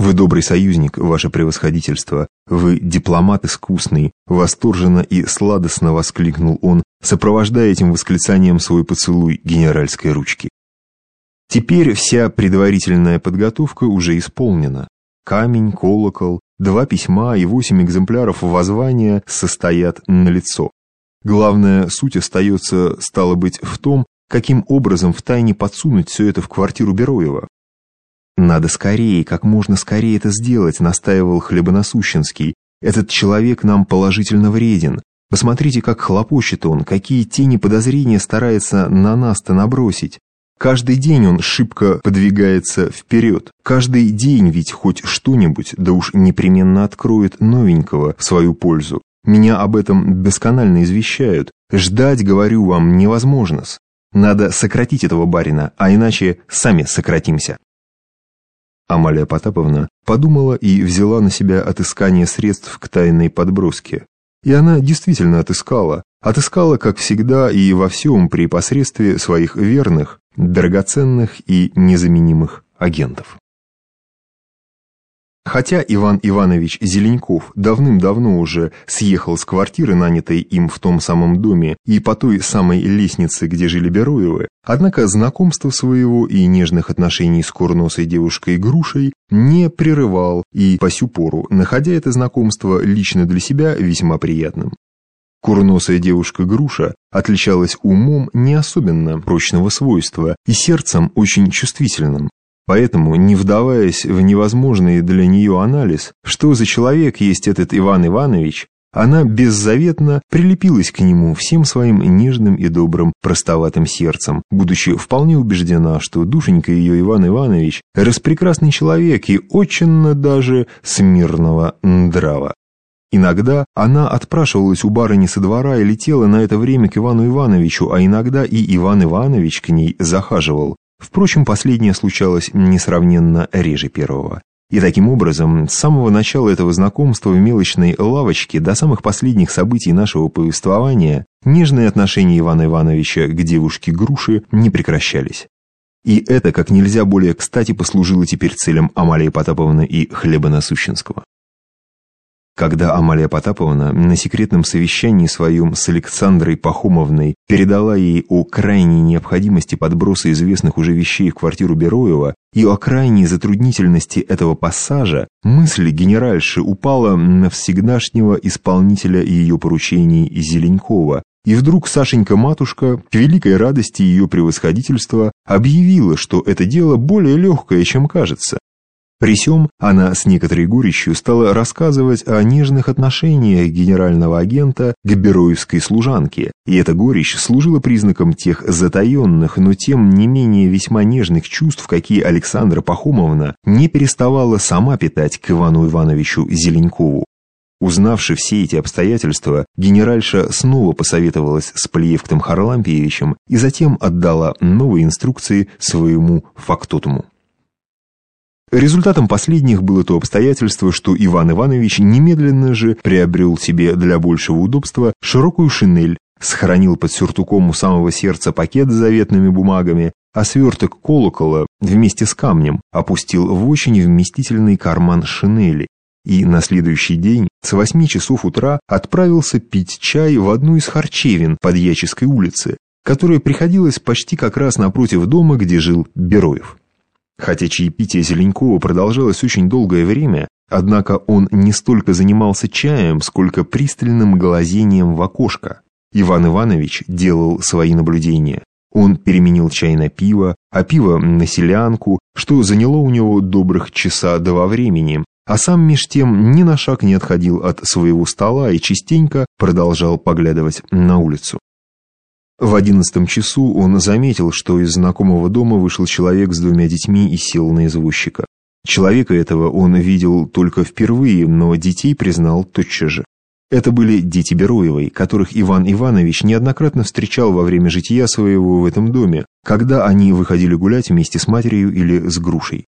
«Вы добрый союзник, ваше превосходительство, вы дипломат искусный», восторженно и сладостно воскликнул он, сопровождая этим восклицанием свой поцелуй генеральской ручки. Теперь вся предварительная подготовка уже исполнена. Камень, колокол, два письма и восемь экземпляров воззвания состоят на лицо. Главная суть остается, стало быть, в том, каким образом втайне подсунуть все это в квартиру Бероева. «Надо скорее, как можно скорее это сделать», — настаивал Хлебоносущенский. «Этот человек нам положительно вреден. Посмотрите, как хлопочет он, какие тени подозрения старается на нас-то набросить. Каждый день он шибко подвигается вперед. Каждый день ведь хоть что-нибудь, да уж непременно откроет новенького в свою пользу. Меня об этом досконально извещают. Ждать, говорю вам, невозможно. -с. Надо сократить этого барина, а иначе сами сократимся. Амалия Потаповна подумала и взяла на себя отыскание средств к тайной подброске. И она действительно отыскала. Отыскала, как всегда, и во всем при посредстве своих верных, драгоценных и незаменимых агентов. Хотя Иван Иванович Зеленков давным-давно уже съехал с квартиры, нанятой им в том самом доме, и по той самой лестнице, где жили Бероевы, однако знакомство своего и нежных отношений с курносой девушкой Грушей не прерывал и по сю пору, находя это знакомство лично для себя весьма приятным. Курносая девушка Груша отличалась умом не особенно прочного свойства и сердцем очень чувствительным. Поэтому, не вдаваясь в невозможный для нее анализ, что за человек есть этот Иван Иванович, она беззаветно прилепилась к нему всем своим нежным и добрым простоватым сердцем, будучи вполне убеждена, что душенька ее Иван Иванович распрекрасный человек и очень даже смирного ндрава. Иногда она отпрашивалась у барыни со двора и летела на это время к Ивану Ивановичу, а иногда и Иван Иванович к ней захаживал. Впрочем, последнее случалось несравненно реже первого. И таким образом, с самого начала этого знакомства в мелочной лавочке до самых последних событий нашего повествования, нежные отношения Ивана Ивановича к девушке Груши не прекращались. И это как нельзя более кстати послужило теперь целям Амалии Потаповны и Хлеба Насущенского. Когда Амалия Потаповна на секретном совещании своем с Александрой Пахомовной передала ей о крайней необходимости подброса известных уже вещей в квартиру Бероева и о крайней затруднительности этого пассажа, мысль генеральши упала на всегдашнего исполнителя ее поручений Зеленкова, и вдруг Сашенька-матушка, к великой радости ее превосходительства, объявила, что это дело более легкое, чем кажется, при сём она с некоторой горечью стала рассказывать о нежных отношениях генерального агента к бероевской служанке, и эта горечь служила признаком тех затаенных, но тем не менее весьма нежных чувств, какие Александра Пахомовна не переставала сама питать к Ивану Ивановичу Зеленкову. Узнавши все эти обстоятельства, генеральша снова посоветовалась с Плиевктом Харлампиевичем и затем отдала новые инструкции своему фактотуму. Результатом последних было то обстоятельство, что Иван Иванович немедленно же приобрел себе для большего удобства широкую шинель, сохранил под сюртуком у самого сердца пакет с заветными бумагами, а сверток колокола вместе с камнем опустил в очень вместительный карман шинели и на следующий день с восьми часов утра отправился пить чай в одну из харчевин под Яческой улице, которая приходилась почти как раз напротив дома, где жил Бероев. Хотя чаепитие Зеленкова продолжалось очень долгое время, однако он не столько занимался чаем, сколько пристальным глазением в окошко. Иван Иванович делал свои наблюдения. Он переменил чай на пиво, а пиво на селянку, что заняло у него добрых часа два времени, а сам меж тем ни на шаг не отходил от своего стола и частенько продолжал поглядывать на улицу. В одиннадцатом часу он заметил, что из знакомого дома вышел человек с двумя детьми и сел на извозчика. Человека этого он видел только впервые, но детей признал тотчас же. Это были дети Бероевой, которых Иван Иванович неоднократно встречал во время жития своего в этом доме, когда они выходили гулять вместе с матерью или с грушей.